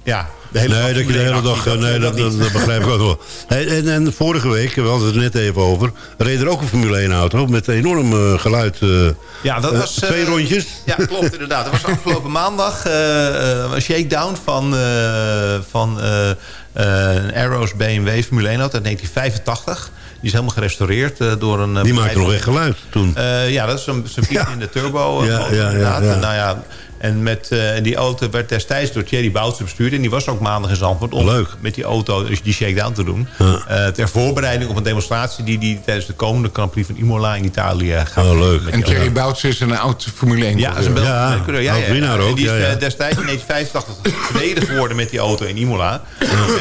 Ja, Nee, dat je de hele 1 dag... Nee, dat, niet. dat, dat begrijp ik ook wel. En, en vorige week, we hadden het net even over... reed er ook een Formule 1 auto met enorm eh, geluid. eh, Ja, dat eh, was... twee rondjes. Ja, klopt inderdaad. Dat was afgelopen maandag een shakedown van, van een Arrows BMW Formule 1 auto uit 1985. Die is helemaal gerestaureerd door een... Die maakte nog echt geluid toen. Ja, dat is zo'n zo'n piep in de turbo. Ja, ja, ja, inderdaad. ja. Nou ja, en met, eh, die auto werd destijds door Thierry Boutsen bestuurd. En die was ook maandag in Zandvoort om Leuk. met die auto dus die shakedown te doen. Ja. Eh, ter voorbereiding op een demonstratie die die tijdens de komende Grand Prix van Imola in Italië gaat. Oh, leuk. En Thierry auto. Bouts is een oud Formule 1 Ja, is een. Belgische Ja. Ja, ja, ja. oud-winnaar ook, En die is eh, destijds in 1985 tweede geworden met die auto in Imola.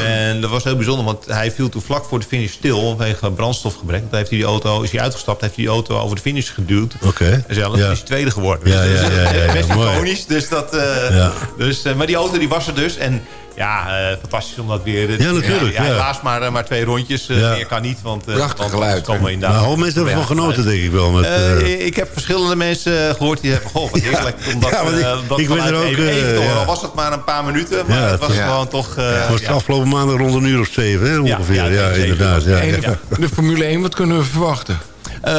En dat was heel bijzonder, want hij viel toen vlak voor de finish stil vanwege brandstofgebrek. Toen heeft hij die auto, is hij uitgestapt, heeft hij die auto over de finish geduwd. Oké. En zelf is hij tweede geworden. Ja, Dus ja, ja, ja, ja, best iconisch. Dus dat, eh, Ja. dus, eh, maar die auto die was er dus. En ja, eh, fantastisch om dat weer... Ja, natuurlijk, ja. helaas maar, maar twee rondjes. eh, Ja. Meer kan niet, want... eh, Prachtig want geluid, komen inderdaad- Nou, hoop mensen hebben ervan Ja, genoten, denk ik wel. Met, eh, eh, ik heb verschillende mensen gehoord die hebben goh, wat [laughs] heerlijk. Omdat, Ja, ik- dat ik ben er ook, even, even eh, ja. Al was het maar een paar minuten, maar Ja, het was ja. gewoon toch... eh, het was ja. afgelopen maandag rond een uur of zeven, hè, ongeveer. ja, Ja, inderdaad. Ja, ja. De Formule 1, wat kunnen we verwachten? Eh,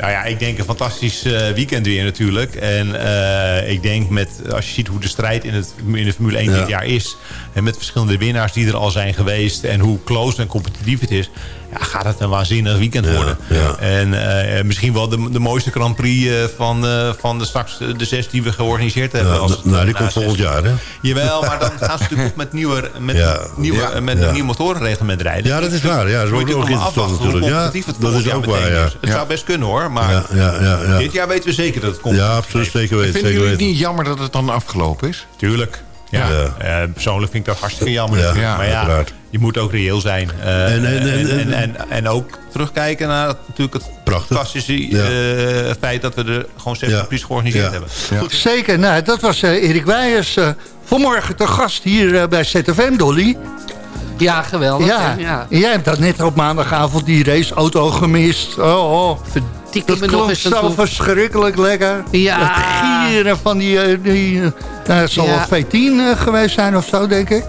nou ja, ik denk een fantastisch eh, weekend weer natuurlijk. En eh, ik denk met, als je ziet hoe de strijd in, het, in de Formule 1 Ja. dit jaar is... en met verschillende winnaars die er al zijn geweest... en hoe close en competitief het is... Ja, gaat het een waanzinnig weekend worden. ja. En eh, misschien wel de, de mooiste Grand Prix eh, van, eh, van de, straks eh, de zes die we georganiseerd hebben. Ja, Als het- nou, die komt volgend jaar, hè? Jawel, maar dan [laughs] gaan ze natuurlijk ook met, nieuwe, met, Ja. nieuwe, Ja. met Ja. een nieuw motorenreglement rijden. Ja, dat is waar. Ja, dat is ook interessant natuurlijk. Ja, dat is ook waar, ja. Het zou best kunnen hoor, maar Ja, ja, ja, ja. dit jaar weten we zeker dat het komt. Ja, absoluut. Zeker weten. Vinden jullie het niet jammer dat het dan afgelopen is? Tuurlijk. Ja. Ja. Eh, persoonlijk vind ik dat hartstikke jammer. Ja, maar ja, uiteraard. je moet ook reëel zijn. Eh, En- en- en- en, en, en, en ook terugkijken naar het- natuurlijk het Prachtig. fantastische Ja. eh, feit dat we er gewoon 70 Ja. precies georganiseerd Ja. hebben. Ja. Zeker, nou, dat was eh, Erik Weijers. eh, vanmorgen te gast hier eh, bij ZFM, Dolly. Ja, geweldig. Ja. hè? ja. En jij hebt dat net op maandagavond die raceauto gemist. Oh, oh. Dat me nog klonk eens zo verschrikkelijk lekker. Ja. Dat gieren van die... eh, die eh, nou, het zal Ja. wel V10 eh, geweest zijn of zo, denk ik.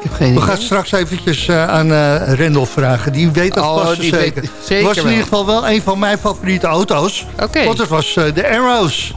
Ik heb geen We idee. gaan straks eventjes eh, aan eh Rendel vragen. Die weet dat Oh, vast die zeker. weet- zeker Het was in ieder geval wel een van mijn favoriete auto's. Oké. Want het was eh, de Arrows.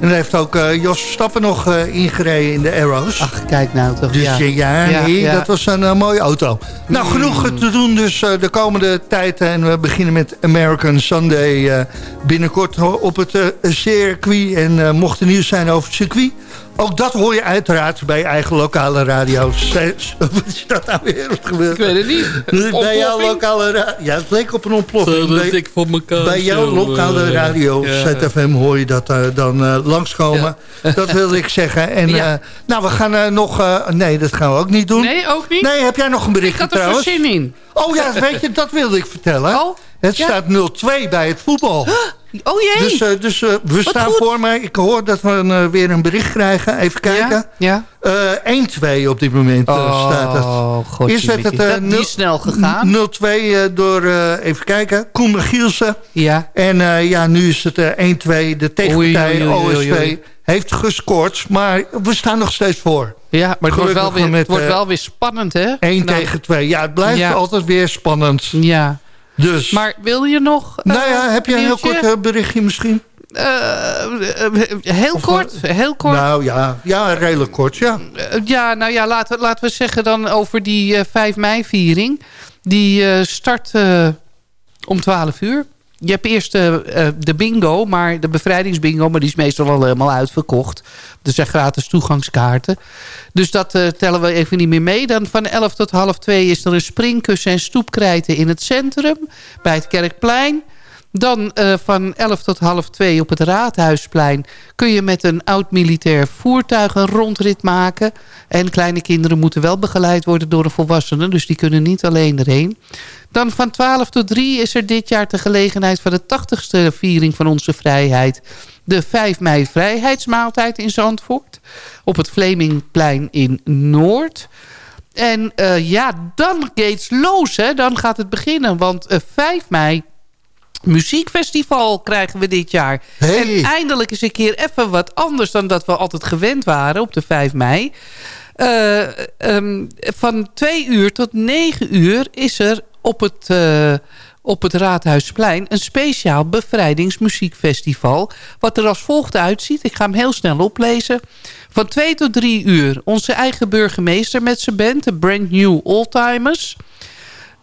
En daar heeft ook eh, Jos Verstappen nog eh, ingereden in de Arrows. Ach, kijk nou toch. Dus ja. ja, nee, ja. dat was een eh, mooie auto. Nou, genoeg te doen dus de komende tijd. En we beginnen met American Sunday binnenkort op het circuit. En mocht er nieuws zijn over het circuit... ook dat hoor je uiteraard bij eigen lokale radio. [laughs] Wat is dat nou weer gebeurd? Ik weet het niet. Bij jouw lokale radio. Ja, het leek op een ontploffing. Dat Bij- ik voor elkaar bij jouw lokale eh, radio, ja. ZFM, hoor je dat eh, dan eh, langskomen. Dat wilde ik zeggen. En Ja. eh, nou, we gaan eh, nog... eh, nee, dat gaan we ook niet doen. Nee, ook niet? Nee, heb jij nog een ik berichtje had er trouwens? zin in. Oh ja, weet je, dat wilde ik vertellen. Oh, het ja. staat 0-2 bij het voetbal. Oh jee. Dus, eh, dus eh, we staan goed. voor mij. Ik hoor dat we een, eh, weer een bericht krijgen. Even kijken. Ja? ja? Eh 1-2 op dit moment eh, staat het. Oh, godje, Eerst werd het Dat- is snel gegaan. 0-2 eh, door, even kijken, Koen Michielsen. Ja. En ja, nu is het eh, 1-2. De tegenpartij OSV heeft gescoord. Maar we staan nog steeds voor. Ja, maar het wordt wel weer, het wordt wel weer spannend, hè? 1 Nou, tegen 2. Ja, het blijft Ja. altijd weer spannend. Ja. Dus, Maar wil je nog... eh, nou ja, heb je een heel kort eh, berichtje misschien? Eh, heel kort, heel kort. Nou ja, ja, redelijk kort, ja. Ja, nou ja, laten, laten we zeggen dan over die eh 5 mei-viering. Die start om 12 uur. Je hebt eerst eh, eh, de bingo, maar de bevrijdingsbingo... maar die is meestal al helemaal uitverkocht. Er zijn gratis toegangskaarten. Dus dat eh, tellen we even niet meer mee. Dan van 11 tot half 2 is er een springkussen en stoepkrijten in het centrum... bij het Kerkplein. Dan eh, van 11 tot half 2 op het Raadhuisplein... kun je met een oud-militair voertuig een rondrit maken. En kleine kinderen moeten wel begeleid worden door een volwassene... dus die kunnen niet alleen erheen. Dan van 12 tot 3 is er dit jaar de gelegenheid... van de 80ste viering van onze vrijheid... de 5 mei vrijheidsmaaltijd in Zandvoort... op het Vlemingplein in Noord... En eh, ja, dan gates los, hè. Dan gaat het beginnen. Want eh, 5 mei muziekfestival krijgen we dit jaar. Hey. En eindelijk eens een keer even wat anders dan dat we altijd gewend waren op de 5 mei. Eh, ehm, van 2 uur tot 9 uur is er op het, eh, op het Raadhuisplein een speciaal bevrijdingsmuziekfestival. Wat er als volgt uitziet. Ik ga hem heel snel oplezen. Van 2 tot 3 uur onze eigen burgemeester met zijn band, de Brand New Oldtimers.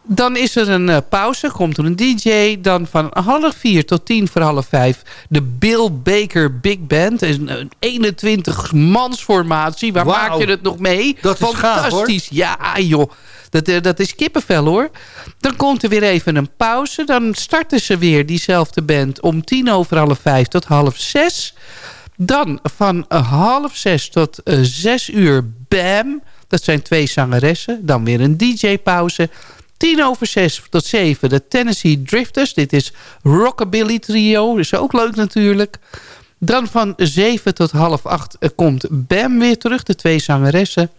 Dan is er een eh, pauze, komt er een DJ. Dan van half vier tot tien voor half vijf de Bill Baker Big Band. Een, een 21 mansformatie. Waar maak je het nog mee? Dat is gaaf. Fantastisch. Ja, joh. Dat, eh, dat is kippenvel, hoor. Dan komt er weer even een pauze. Dan starten ze weer, diezelfde band, om tien over half vijf tot half zes. Dan van eh, half zes tot zes uur BAM. Dat zijn twee zangeressen. Dan weer een DJ-pauze. Tien over zes tot zeven de Tennessee Drifters. Dit is Rockabilly Trio. Is ook leuk natuurlijk. Dan van zeven tot half acht eh, komt Bam weer terug. De twee zangeressen.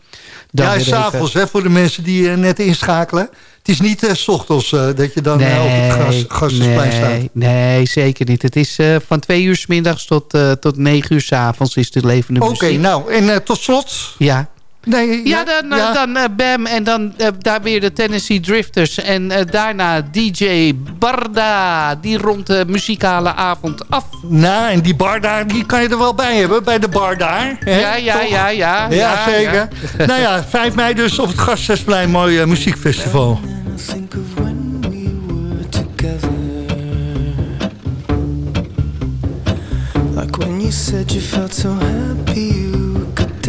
Dan ja, s'avonds, hè, voor de mensen die eh, net inschakelen. Het is niet eh, s ochtends dat je dan eh, op het gas, gastensplein staat. nee, nee, zeker niet. Het is van twee uur s middags tot, tot negen uur s avonds is de levende Oké, nou, en tot slot, Ja, ja, dan, eh, dan eh, BAM en dan eh, daar weer de Tennessee Drifters. En daarna DJ Barda. Die rond de muzikale avond af. Nou, en die Barda die kan je er wel bij hebben. Bij de Barda. daar. Ja, ja, ja, ja, ja. zeker. nou ja, 5 mei dus op het gastzesplein Mooi muziekfestival. Like when you said you felt so happy you could